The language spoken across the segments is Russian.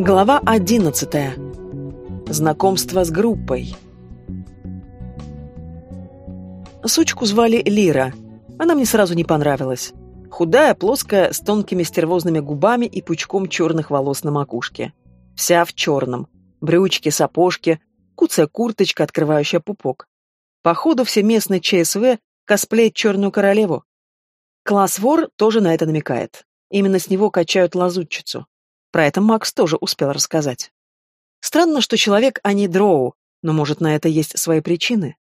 Глава одиннадцатая. Знакомство с группой. Сучку звали Лира. Она мне сразу не понравилась. Худая, плоская, с тонкими стервозными губами и пучком черных волос на макушке. Вся в черном. Брючки, сапожки, куцая курточка, открывающая пупок. Походу, все местные ЧСВ косплеят черную королеву. Класс вор тоже на это намекает. Именно с него качают лазутчицу. Про это Макс тоже успел рассказать. Странно, что человек, а не дроу, но, может, на это есть свои причины.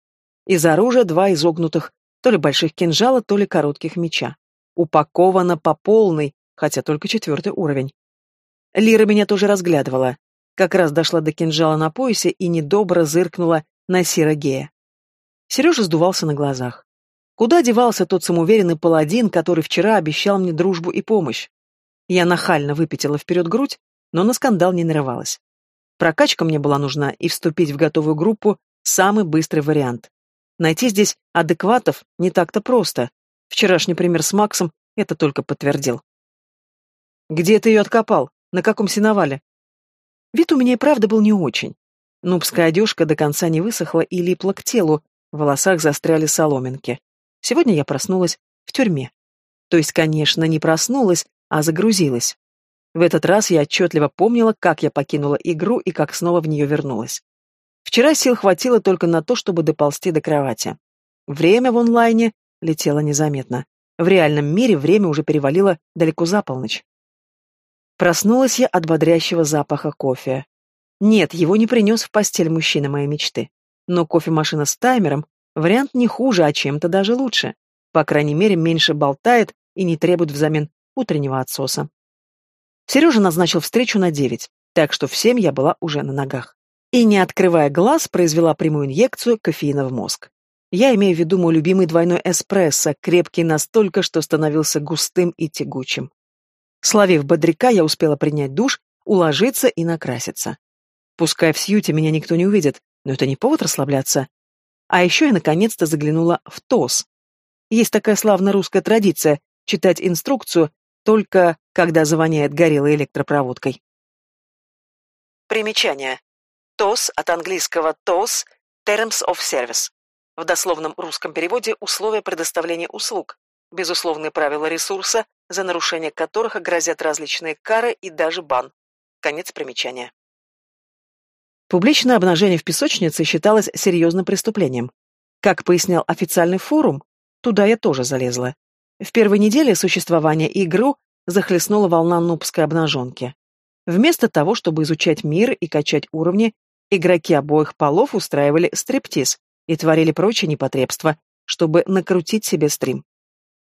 Из оружия два изогнутых, то ли больших кинжала, то ли коротких меча. Упаковано по полной, хотя только четвертый уровень. Лира меня тоже разглядывала. Как раз дошла до кинжала на поясе и недобро зыркнула на Сирогея. Сережа сдувался на глазах. Куда девался тот самоуверенный паладин, который вчера обещал мне дружбу и помощь? Я нахально выпятила вперед грудь, но на скандал не нарывалась. Прокачка мне была нужна, и вступить в готовую группу – самый быстрый вариант. Найти здесь адекватов не так-то просто. Вчерашний пример с Максом это только подтвердил. «Где ты ее откопал? На каком сеновале?» Вид у меня и правда был не очень. Нубская одежка до конца не высохла и липла к телу, в волосах застряли соломинки. Сегодня я проснулась в тюрьме. То есть, конечно, не проснулась, а загрузилась. В этот раз я отчетливо помнила, как я покинула игру и как снова в нее вернулась. Вчера сил хватило только на то, чтобы доползти до кровати. Время в онлайне летело незаметно. В реальном мире время уже перевалило далеко за полночь. Проснулась я от бодрящего запаха кофе. Нет, его не принес в постель мужчина моей мечты. Но кофемашина с таймером — вариант не хуже, а чем-то даже лучше. По крайней мере, меньше болтает и не требует взамен утреннего отсоса. Сережа назначил встречу на девять, так что в семь я была уже на ногах. И, не открывая глаз, произвела прямую инъекцию кофеина в мозг. Я имею в виду мой любимый двойной эспрессо, крепкий настолько, что становился густым и тягучим. Словив бодряка, я успела принять душ, уложиться и накраситься. Пускай в сьюте меня никто не увидит, но это не повод расслабляться. А еще я наконец-то заглянула в ТОС. Есть такая славная русская традиция — читать инструкцию только когда завоняет горелой электропроводкой. Примечание. ТОС от английского TOS – Terms of Service. В дословном русском переводе условия предоставления услуг, безусловные правила ресурса, за нарушение которых грозят различные кары и даже бан. Конец примечания. Публичное обнажение в песочнице считалось серьезным преступлением. Как пояснял официальный форум, туда я тоже залезла. В первой неделе существования игру захлестнула волна нубской обнаженки. Вместо того, чтобы изучать мир и качать уровни, игроки обоих полов устраивали стриптиз и творили прочие непотребства, чтобы накрутить себе стрим.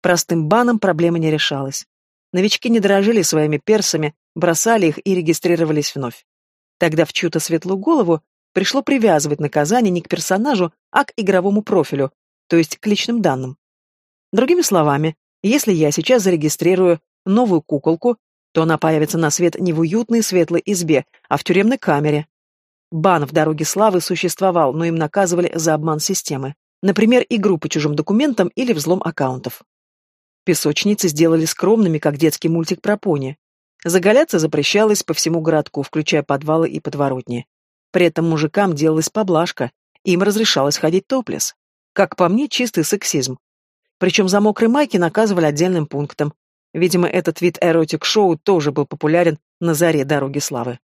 Простым баном проблема не решалась. Новички не дорожили своими персами, бросали их и регистрировались вновь. Тогда в чью-то светлую голову пришло привязывать наказание не к персонажу, а к игровому профилю, то есть к личным данным. Другими словами, если я сейчас зарегистрирую новую куколку, то она появится на свет не в уютной светлой избе, а в тюремной камере. Бан в «Дороге славы» существовал, но им наказывали за обман системы. Например, игру по чужим документам или взлом аккаунтов. Песочницы сделали скромными, как детский мультик про пони. Заголяться запрещалось по всему городку, включая подвалы и подворотни. При этом мужикам делалась поблажка, им разрешалось ходить топлес. Как по мне, чистый сексизм. Причем за мокрые майки наказывали отдельным пунктом. Видимо, этот вид эротик-шоу тоже был популярен на заре Дороги Славы.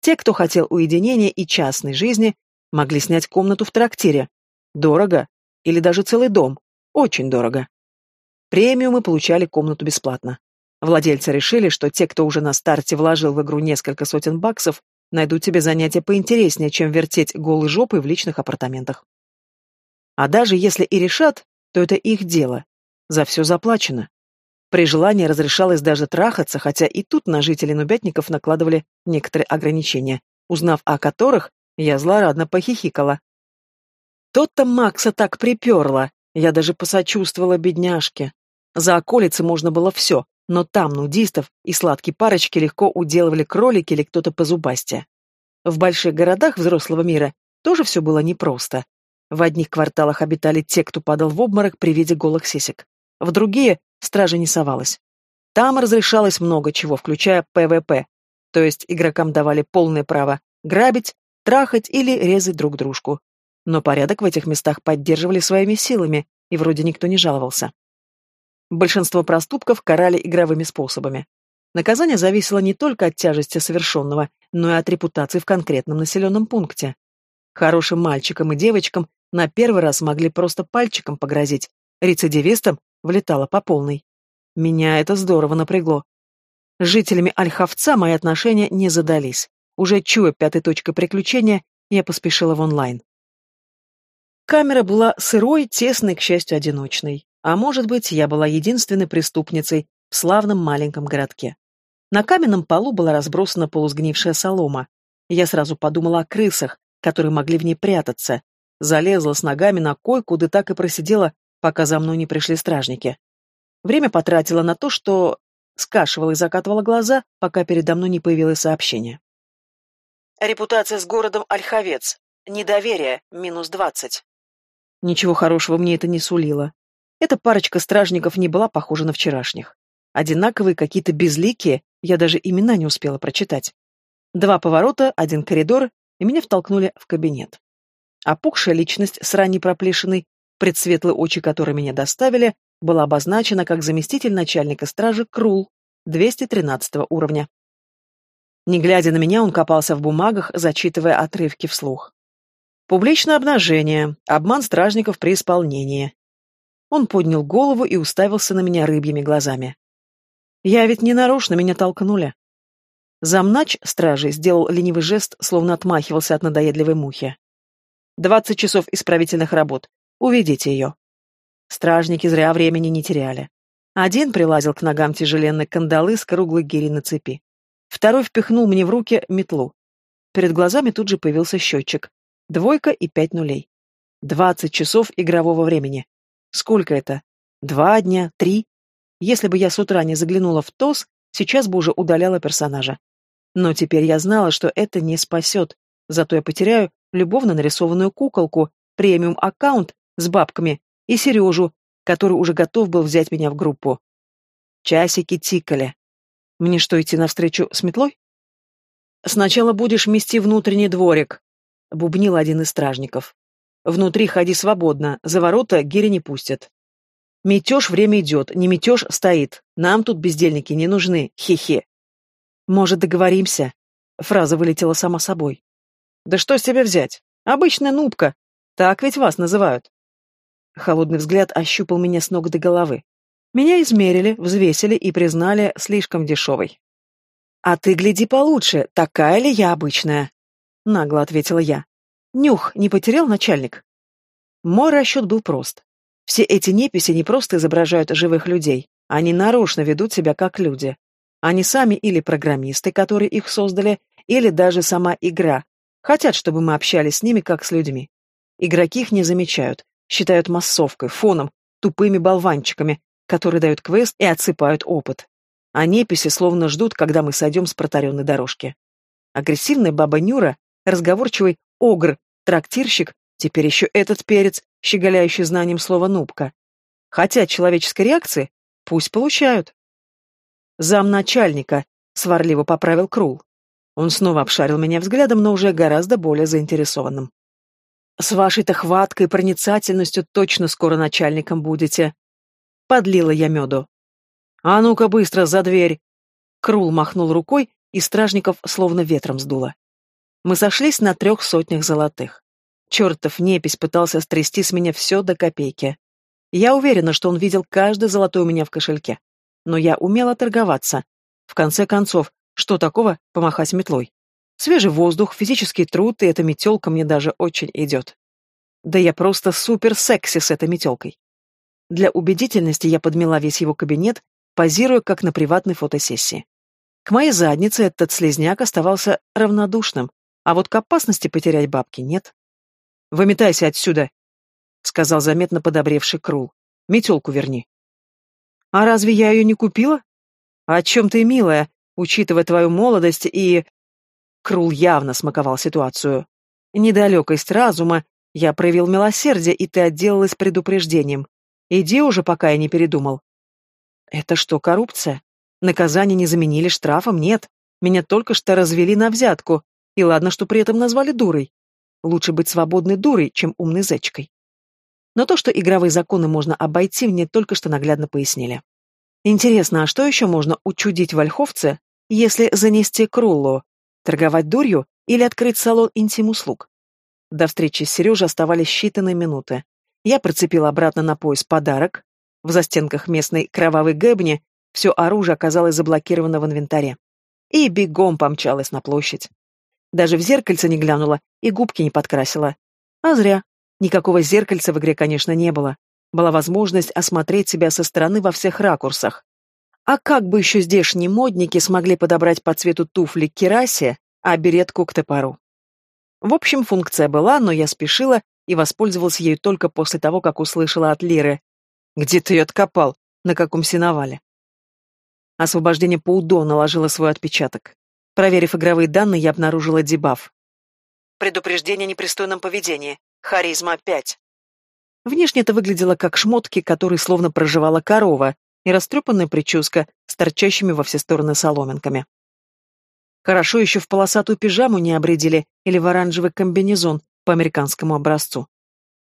Те, кто хотел уединения и частной жизни, могли снять комнату в трактире. Дорого. Или даже целый дом. Очень дорого. Премиумы получали комнату бесплатно. Владельцы решили, что те, кто уже на старте вложил в игру несколько сотен баксов, найдут тебе занятия поинтереснее, чем вертеть голой жопой в личных апартаментах. А даже если и решат, то это их дело. За все заплачено. При желании разрешалось даже трахаться, хотя и тут на жителей Нубятников накладывали некоторые ограничения, узнав о которых, я злорадно похихикала. Тот-то Макса так приперло, я даже посочувствовала бедняжке. За околицы можно было все, но там нудистов и сладкие парочки легко уделывали кролики или кто-то позубастя. В больших городах взрослого мира тоже все было непросто. В одних кварталах обитали те, кто падал в обморок при виде голых сисек. В другие стража не совалась. Там разрешалось много чего, включая PvP. То есть игрокам давали полное право грабить, трахать или резать друг дружку. Но порядок в этих местах поддерживали своими силами, и вроде никто не жаловался. Большинство проступков карали игровыми способами. Наказание зависело не только от тяжести совершенного, но и от репутации в конкретном населенном пункте. Хорошим мальчикам и девочкам на первый раз могли просто пальчиком погрозить, рецидивистам влетало по полной. Меня это здорово напрягло. С жителями Ольховца мои отношения не задались. Уже чуя пятой точкой приключения, я поспешила в онлайн. Камера была сырой, тесной, к счастью, одиночной. А может быть, я была единственной преступницей в славном маленьком городке. На каменном полу была разбросана полусгнившая солома. Я сразу подумала о крысах, которые могли в ней прятаться. Залезла с ногами на койку, да так и просидела, пока за мной не пришли стражники. Время потратила на то, что скашивала и закатывала глаза, пока передо мной не появилось сообщение. Репутация с городом Ольховец. Недоверие. Минус двадцать. Ничего хорошего мне это не сулило. Эта парочка стражников не была похожа на вчерашних. Одинаковые, какие-то безликие, я даже имена не успела прочитать. Два поворота, один коридор, и меня втолкнули в кабинет. Опухшая личность с ранней проплешиной, предсветлые очи, которые меня доставили, была обозначена как заместитель начальника стражи Крул, 213 уровня. Не глядя на меня, он копался в бумагах, зачитывая отрывки вслух. Публичное обнажение, обман стражников при исполнении. Он поднял голову и уставился на меня рыбьими глазами. Я ведь не нарочно меня толкнули. Замнач стражи сделал ленивый жест, словно отмахивался от надоедливой мухи. «Двадцать часов исправительных работ. Уведите ее». Стражники зря времени не теряли. Один прилазил к ногам тяжеленной кандалы с круглой гири на цепи. Второй впихнул мне в руки метлу. Перед глазами тут же появился счетчик. Двойка и пять нулей. Двадцать часов игрового времени. Сколько это? Два дня? Три? Если бы я с утра не заглянула в ТОС, сейчас бы уже удаляла персонажа. Но теперь я знала, что это не спасет. Зато я потеряю любовно нарисованную куколку, премиум-аккаунт с бабками и Сережу, который уже готов был взять меня в группу. Часики тикали. Мне что, идти навстречу с метлой? «Сначала будешь мести внутренний дворик», — бубнил один из стражников. «Внутри ходи свободно, за ворота гири не пустят». «Метеж, время идет, не метеж, стоит. Нам тут бездельники не нужны, хе-хе». «Может, договоримся?» Фраза вылетела сама собой. «Да что с тебя взять? Обычная нубка. Так ведь вас называют». Холодный взгляд ощупал меня с ног до головы. Меня измерили, взвесили и признали слишком дешевой. «А ты гляди получше, такая ли я обычная?» — нагло ответила я. «Нюх не потерял начальник?» Мой расчет был прост. Все эти неписи не просто изображают живых людей, они нарочно ведут себя как люди. Они сами или программисты, которые их создали, или даже сама игра, хотят, чтобы мы общались с ними как с людьми. Игроки их не замечают, считают массовкой, фоном, тупыми болванчиками, которые дают квест и отсыпают опыт. А неписи словно ждут, когда мы сойдем с протаренной дорожки. Агрессивная баба Нюра, разговорчивый огр, трактирщик, теперь еще этот перец, щеголяющий знанием слова «нубка». Хотя человеческой реакции пусть получают. Замначальника, сварливо поправил Крул. Он снова обшарил меня взглядом, но уже гораздо более заинтересованным. С вашей-то хваткой и проницательностью точно скоро начальником будете. Подлила я меду. А ну-ка быстро, за дверь. Крул махнул рукой, и стражников словно ветром сдуло. Мы сошлись на трех сотнях золотых. Чертов непись пытался стрясти с меня все до копейки. Я уверена, что он видел каждый золотой у меня в кошельке. Но я умела торговаться. В конце концов, что такого помахать метлой? Свежий воздух, физический труд, и эта метелка мне даже очень идет. Да я просто супер секси с этой метелкой. Для убедительности я подмела весь его кабинет, позируя как на приватной фотосессии. К моей заднице этот слезняк оставался равнодушным, а вот к опасности потерять бабки нет. «Выметайся отсюда!» — сказал заметно подобревший Крул. «Метелку верни». «А разве я ее не купила?» «О чем ты, милая, учитывая твою молодость и...» Крул явно смаковал ситуацию. Недалекость разума, я проявил милосердие, и ты отделалась предупреждением. Иди уже, пока я не передумал. Это что, коррупция? Наказание не заменили штрафом? Нет. Меня только что развели на взятку, и ладно, что при этом назвали дурой. Лучше быть свободной дурой, чем умной зечкой. Но то, что игровые законы можно обойти, мне только что наглядно пояснили. Интересно, а что еще можно учудить в Ольховце, если занести круллу, торговать дурью или открыть салон интим-услуг? До встречи с Сережей оставались считанные минуты. Я процепила обратно на пояс подарок. В застенках местной кровавой гэбни все оружие оказалось заблокировано в инвентаре. И бегом помчалась на площадь. Даже в зеркальце не глянула и губки не подкрасила. А зря. Никакого зеркальца в игре, конечно, не было. Была возможность осмотреть себя со стороны во всех ракурсах. А как бы еще здешние модники смогли подобрать по цвету туфли к керасе, а беретку к топору? В общем, функция была, но я спешила и воспользовалась ею только после того, как услышала от Лиры. «Где ты ее откопал? На каком сеновале?» Освобождение Паудо наложило свой отпечаток. Проверив игровые данные, я обнаружила дебаф. Предупреждение о непристойном поведении. Харизма 5. Внешне это выглядело как шмотки, которые словно проживала корова, и растрепанная прическа с торчащими во все стороны соломинками. Хорошо еще в полосатую пижаму не обредили или в оранжевый комбинезон по американскому образцу.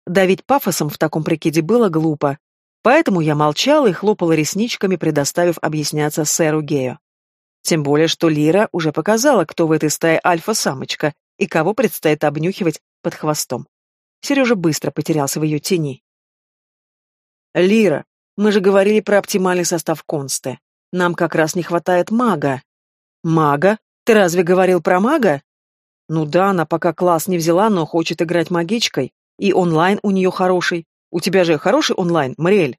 Давить пафосом в таком прикиде было глупо, поэтому я молчала и хлопала ресничками, предоставив объясняться сэру Гею. Тем более, что Лира уже показала, кто в этой стае альфа-самочка и кого предстоит обнюхивать под хвостом. Сережа быстро потерялся в ее тени. «Лира, мы же говорили про оптимальный состав консты. Нам как раз не хватает мага». «Мага? Ты разве говорил про мага?» «Ну да, она пока класс не взяла, но хочет играть магичкой. И онлайн у нее хороший. У тебя же хороший онлайн, Мариэль?»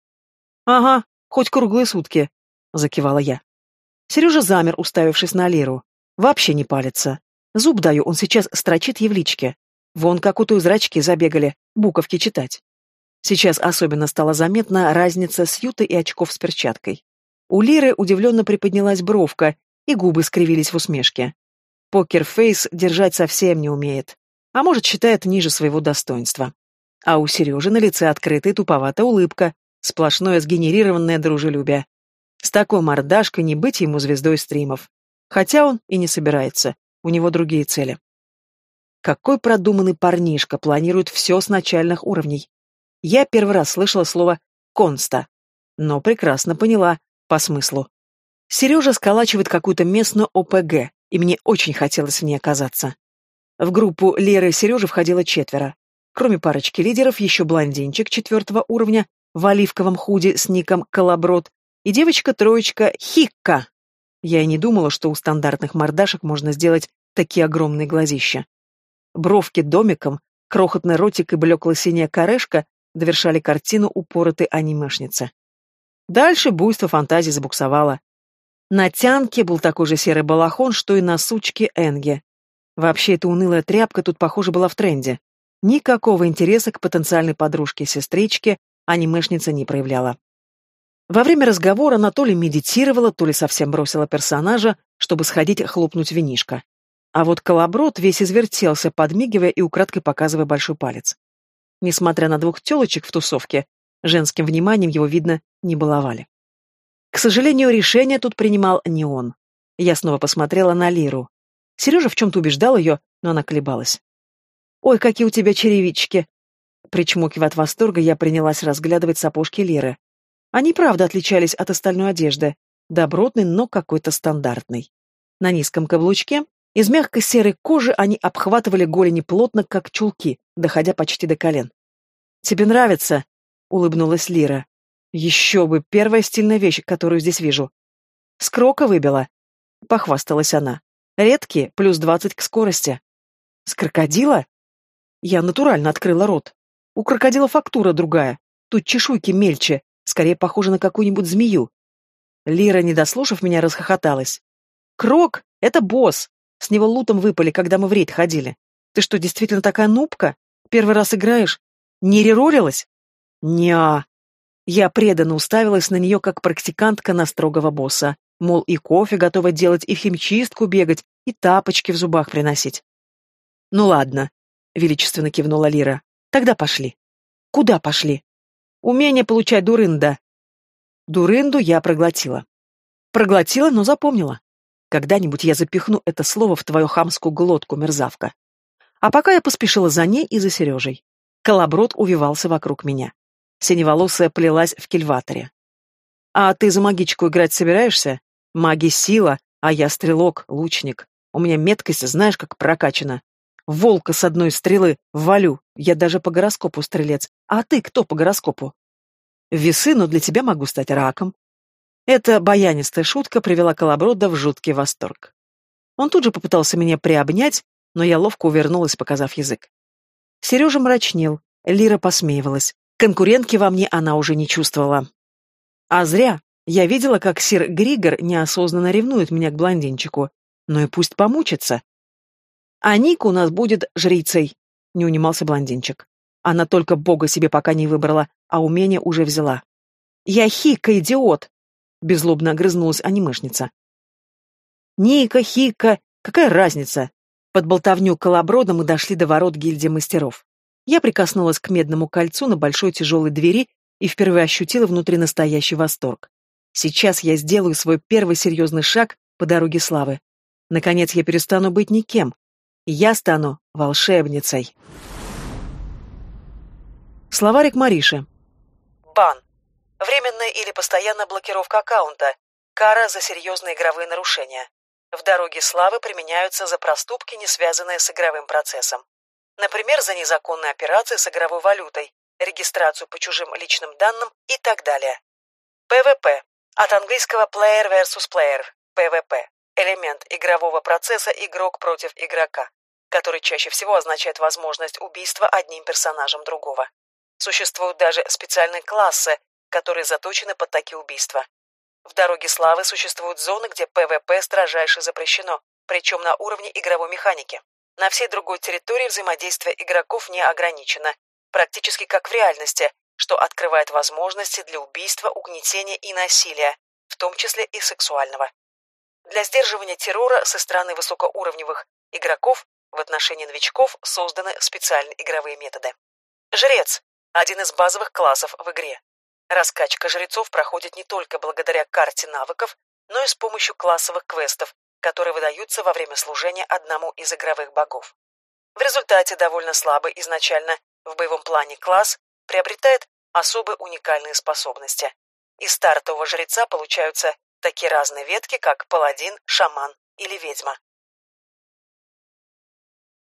«Ага, хоть круглые сутки», — закивала я. Сережа замер, уставившись на Леру. Вообще не палится. Зуб даю, он сейчас строчит явлички. Вон как у той зрачки забегали, буковки читать. Сейчас особенно стала заметна разница сьюты и очков с перчаткой. У Лиры удивленно приподнялась бровка, и губы скривились в усмешке. Покерфейс держать совсем не умеет. А может, считает ниже своего достоинства. А у Сережи на лице открытая туповатая улыбка, сплошное сгенерированное дружелюбие. С такой мордашкой не быть ему звездой стримов. Хотя он и не собирается, у него другие цели. Какой продуманный парнишка планирует все с начальных уровней. Я первый раз слышала слово «конста», но прекрасно поняла по смыслу. Сережа сколачивает какую-то местную ОПГ, и мне очень хотелось в ней оказаться. В группу Леры и Сережи входило четверо. Кроме парочки лидеров, еще блондинчик четвертого уровня в оливковом худи с ником Колоброд и девочка-троечка Хикка. Я и не думала, что у стандартных мордашек можно сделать такие огромные глазища. Бровки домиком, крохотный ротик и блекло-синяя корешка довершали картину упоротой анимешницы. Дальше буйство фантазии забуксовало. На тянке был такой же серый балахон, что и на сучке Энге. Вообще, эта унылая тряпка тут, похоже, была в тренде. Никакого интереса к потенциальной подружке-сестричке анимешница не проявляла. Во время разговора она то ли медитировала, то ли совсем бросила персонажа, чтобы сходить хлопнуть винишко. А вот колоброд весь извертелся, подмигивая и украдкой показывая большой палец. Несмотря на двух телочек в тусовке, женским вниманием его, видно, не баловали. К сожалению, решение тут принимал не он. Я снова посмотрела на Лиру. Сережа в чем-то убеждал ее, но она колебалась. «Ой, какие у тебя черевички!» Причмокивая от восторга, я принялась разглядывать сапожки Лиры. Они, правда, отличались от остальной одежды. Добротный, но какой-то стандартный. На низком каблучке из мягкой серой кожи они обхватывали голени плотно, как чулки, доходя почти до колен. «Тебе нравится?» — улыбнулась Лира. «Еще бы, первая стильная вещь, которую здесь вижу». «С крока выбила», — похвасталась она. «Редкие, плюс двадцать к скорости». «С крокодила?» Я натурально открыла рот. У крокодила фактура другая. Тут чешуйки мельче, скорее похоже на какую-нибудь змею. Лира, не дослушав меня, расхохоталась. «Крок — это босс. С него лутом выпали, когда мы в рейд ходили. Ты что, действительно такая нубка? Первый раз играешь? Не реролилась? Неа. Я преданно уставилась на нее, как практикантка на строгого босса. Мол, и кофе готова делать, и в химчистку бегать, и тапочки в зубах приносить. Ну ладно, величественно кивнула Лира. Тогда пошли. Куда пошли? Умение получать дурында. Дурынду я проглотила. Проглотила, но запомнила. Когда-нибудь я запихну это слово в твою хамскую глотку, мерзавка. А пока я поспешила за ней и за Сережей. Колоброд увивался вокруг меня. Синеволосая плелась в кильваторе. «А ты за магичку играть собираешься? Маги — сила, а я стрелок, лучник. У меня меткость, знаешь, как прокачана. Волка с одной стрелы валю, я даже по гороскопу стрелец. А ты кто по гороскопу?» «Весы, но для тебя могу стать раком». Эта баянистая шутка привела Колоброда в жуткий восторг. Он тут же попытался меня приобнять, но я ловко увернулась, показав язык. Сережа мрачнел, Лира посмеивалась. Конкурентки во мне она уже не чувствовала. А зря. Я видела, как сир Григор неосознанно ревнует меня к блондинчику. Ну и пусть помучится. А Ника у нас будет жрицей, не унимался блондинчик. Она только бога себе пока не выбрала, а умение уже взяла. Я хика, идиот! Безлобно огрызнулась анимешница. Ника, хика, какая разница? Под болтовню колоброда мы дошли до ворот гильдии мастеров. Я прикоснулась к медному кольцу на большой тяжелой двери и впервые ощутила внутри настоящий восторг. Сейчас я сделаю свой первый серьезный шаг по дороге славы. Наконец я перестану быть никем. Я стану волшебницей. Словарик Мариши. Бан. Временная или постоянная блокировка аккаунта. Кара за серьезные игровые нарушения. В дороге славы применяются за проступки, не связанные с игровым процессом. Например, за незаконные операции с игровой валютой, регистрацию по чужим личным данным и так далее. PvP. От английского player versus player. PvP. Элемент игрового процесса игрок против игрока, который чаще всего означает возможность убийства одним персонажем другого. Существуют даже специальные классы, которые заточены под такие убийства. В Дороге Славы существуют зоны, где PvP строжайше запрещено, причем на уровне игровой механики. На всей другой территории взаимодействие игроков не ограничено, практически как в реальности, что открывает возможности для убийства, угнетения и насилия, в том числе и сексуального. Для сдерживания террора со стороны высокоуровневых игроков в отношении новичков созданы специальные игровые методы. Жрец – один из базовых классов в игре. Раскачка жрецов проходит не только благодаря карте навыков, но и с помощью классовых квестов, которые выдаются во время служения одному из игровых богов. В результате довольно слабый изначально в боевом плане класс приобретает особые уникальные способности. Из стартового жреца получаются такие разные ветки, как паладин, шаман или ведьма.